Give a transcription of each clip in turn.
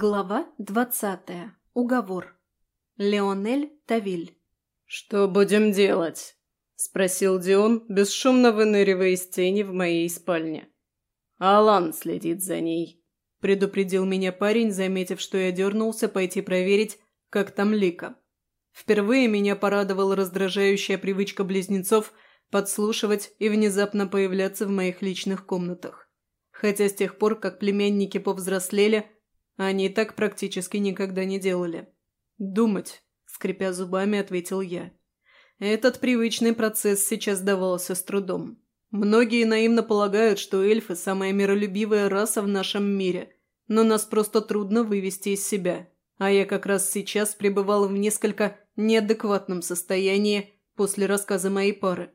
Глава двадцатая. Уговор. Леонель Тавиль. «Что будем делать?» – спросил Дион, бесшумно выныривая из тени в моей спальне. «Алан следит за ней», – предупредил меня парень, заметив, что я дернулся пойти проверить, как там Лика. Впервые меня порадовала раздражающая привычка близнецов подслушивать и внезапно появляться в моих личных комнатах. Хотя с тех пор, как племянники повзрослели – они так практически никогда не делали. «Думать», – скрипя зубами, ответил я. Этот привычный процесс сейчас давался с трудом. Многие наивно полагают, что эльфы – самая миролюбивая раса в нашем мире, но нас просто трудно вывести из себя. А я как раз сейчас пребывал в несколько неадекватном состоянии после рассказа моей пары.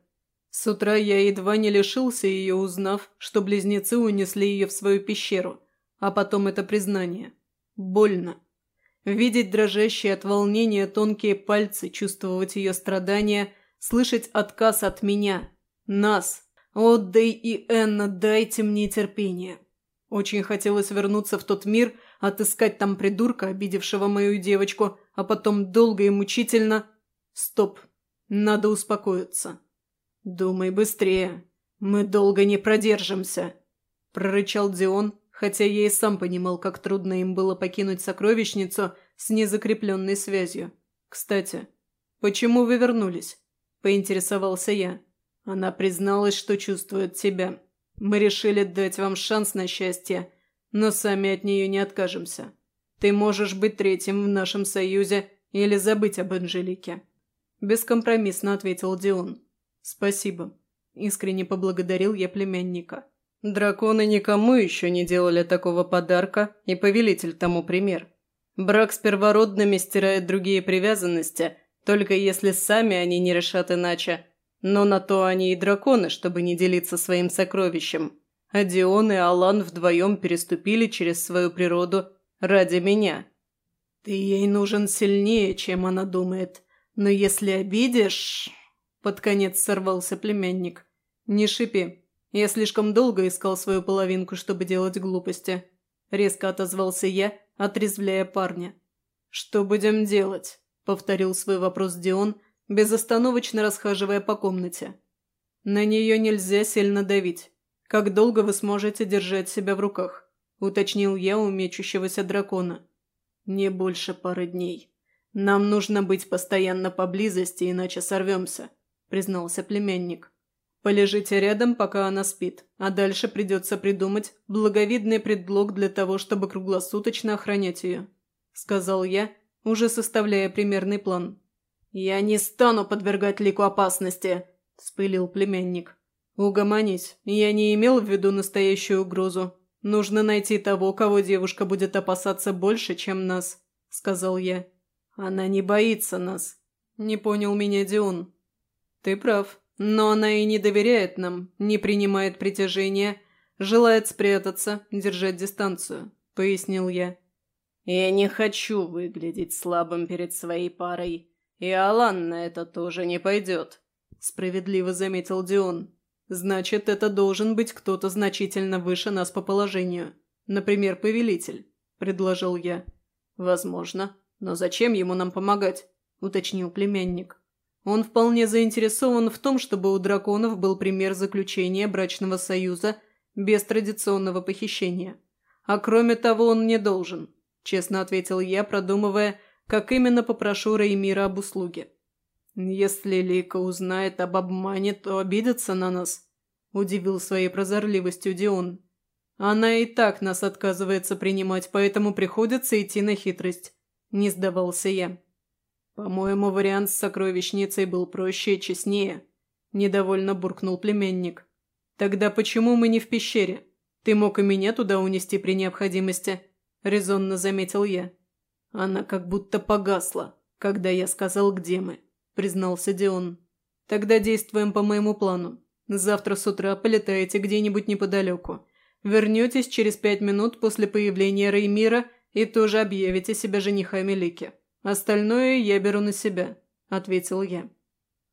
С утра я едва не лишился ее, узнав, что близнецы унесли ее в свою пещеру. А потом это признание. Больно. Видеть дрожащие от волнения тонкие пальцы, чувствовать ее страдания, слышать отказ от меня. Нас. О, Дэй и Энна, дайте мне терпение. Очень хотелось вернуться в тот мир, отыскать там придурка, обидевшего мою девочку, а потом долго и мучительно... Стоп. Надо успокоиться. «Думай быстрее. Мы долго не продержимся», – прорычал Дион, хотя я и сам понимал, как трудно им было покинуть сокровищницу с незакрепленной связью. «Кстати, почему вы вернулись?» – поинтересовался я. Она призналась, что чувствует тебя. Мы решили дать вам шанс на счастье, но сами от нее не откажемся. Ты можешь быть третьим в нашем союзе или забыть об Анжелике». Бескомпромиссно ответил Дион. «Спасибо». Искренне поблагодарил я племянника. Драконы никому еще не делали такого подарка, и повелитель тому пример. Брак с первородными стирает другие привязанности, только если сами они не решат иначе. Но на то они и драконы, чтобы не делиться своим сокровищем. А Дион и Алан вдвоем переступили через свою природу ради меня. Ты ей нужен сильнее, чем она думает. Но если обидишь...» Под конец сорвался племянник. «Не шипи. Я слишком долго искал свою половинку, чтобы делать глупости. Резко отозвался я, отрезвляя парня. «Что будем делать?» – повторил свой вопрос Дион, безостановочно расхаживая по комнате. «На нее нельзя сильно давить. Как долго вы сможете держать себя в руках?» – уточнил я у мечущегося дракона. «Не больше пары дней. Нам нужно быть постоянно поблизости, иначе сорвемся», – признался племянник. Полежите рядом, пока она спит, а дальше придется придумать благовидный предлог для того, чтобы круглосуточно охранять ее», – сказал я, уже составляя примерный план. «Я не стану подвергать Лику опасности», – вспылил племянник. «Угомонись, я не имел в виду настоящую угрозу. Нужно найти того, кого девушка будет опасаться больше, чем нас», – сказал я. «Она не боится нас», – не понял меня Дион. «Ты прав», но она и не доверяет нам, не принимает притяжения, желает спрятаться, держать дистанцию», — пояснил я. «Я не хочу выглядеть слабым перед своей парой, и Алан на это тоже не пойдет», — справедливо заметил Дион. «Значит, это должен быть кто-то значительно выше нас по положению. Например, повелитель», — предложил я. «Возможно. Но зачем ему нам помогать?» — уточнил племянник. Он вполне заинтересован в том, чтобы у драконов был пример заключения брачного союза без традиционного похищения. А кроме того, он не должен, честно ответил я, продумывая, как именно попрошу Реймира об услуге. Если Лика узнает об обмане, то обидится на нас, удивил своей прозорливостью Дион. Она и так нас отказывается принимать, поэтому приходится идти на хитрость. Не сдавался я. «По-моему, вариант с сокровищницей был проще и честнее», – недовольно буркнул племянник. «Тогда почему мы не в пещере? Ты мог и меня туда унести при необходимости», – резонно заметил я. «Она как будто погасла, когда я сказал, где мы», – признался Дион. «Тогда действуем по моему плану. Завтра с утра полетаете где-нибудь неподалеку. Вернетесь через пять минут после появления Реймира и тоже объявите себя женихами Лики». «Остальное я беру на себя», – ответил я.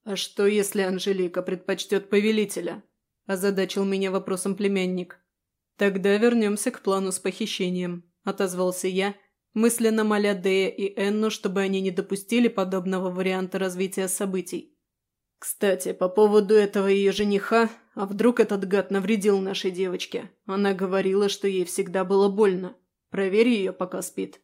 «А что, если Анжелика предпочтет повелителя?» – озадачил меня вопросом племянник. «Тогда вернемся к плану с похищением», – отозвался я, мысленно моля Дея и Энну, чтобы они не допустили подобного варианта развития событий. Кстати, по поводу этого ее жениха, а вдруг этот гад навредил нашей девочке? Она говорила, что ей всегда было больно. Проверь ее, пока спит.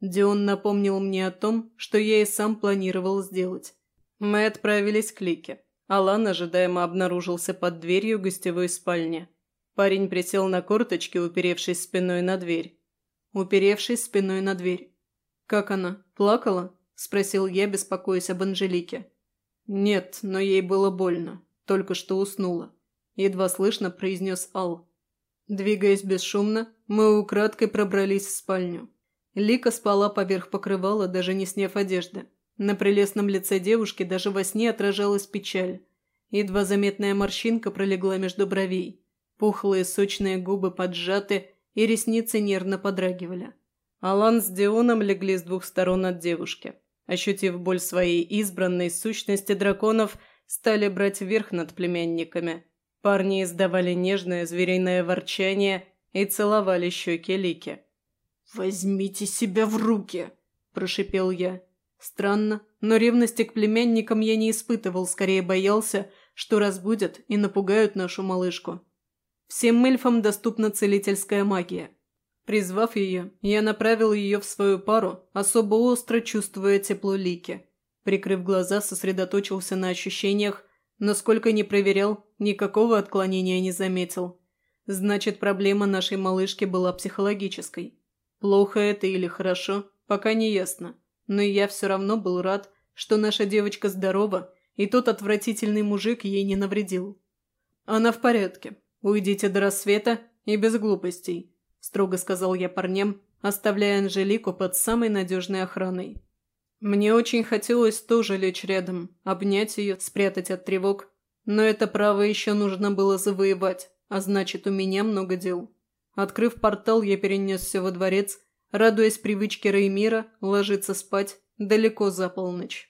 Дион напомнил мне о том, что я и сам планировал сделать. Мы отправились к Лике. Алан ожидаемо обнаружился под дверью гостевой спальни. Парень присел на корточки, уперевшись спиной на дверь. Уперевшись спиной на дверь. «Как она? Плакала?» – спросил я, беспокоясь об Анжелике. «Нет, но ей было больно. Только что уснула», – едва слышно произнес Ал. Двигаясь бесшумно, мы украдкой пробрались в спальню. Лика спала поверх покрывала, даже не сняв одежды. На прелестном лице девушки даже во сне отражалась печаль. Едва заметная морщинка пролегла между бровей. Пухлые сочные губы поджаты, и ресницы нервно подрагивали. Алан с Дионом легли с двух сторон от девушки ощутив боль своей избранной сущности драконов, стали брать верх над племянниками. Парни издавали нежное звериное ворчание и целовали щеки Лики. «Возьмите себя в руки!» – прошипел я. Странно, но ревности к племянникам я не испытывал, скорее боялся, что разбудят и напугают нашу малышку. Всем эльфам доступна целительская магия – Призвав ее, я направил ее в свою пару, особо остро чувствуя тепло Лики. Прикрыв глаза, сосредоточился на ощущениях, но сколько ни проверял, никакого отклонения не заметил. Значит, проблема нашей малышки была психологической. Плохо это или хорошо, пока не ясно. Но я все равно был рад, что наша девочка здорова, и тот отвратительный мужик ей не навредил. Она в порядке. Уйдите до рассвета и без глупостей. – строго сказал я парням, оставляя Анжелику под самой надежной охраной. Мне очень хотелось тоже лечь рядом, обнять ее, спрятать от тревог, но это право еще нужно было завоевать, а значит, у меня много дел. Открыв портал, я перенесся во дворец, радуясь привычке Реймира ложиться спать далеко за полночь.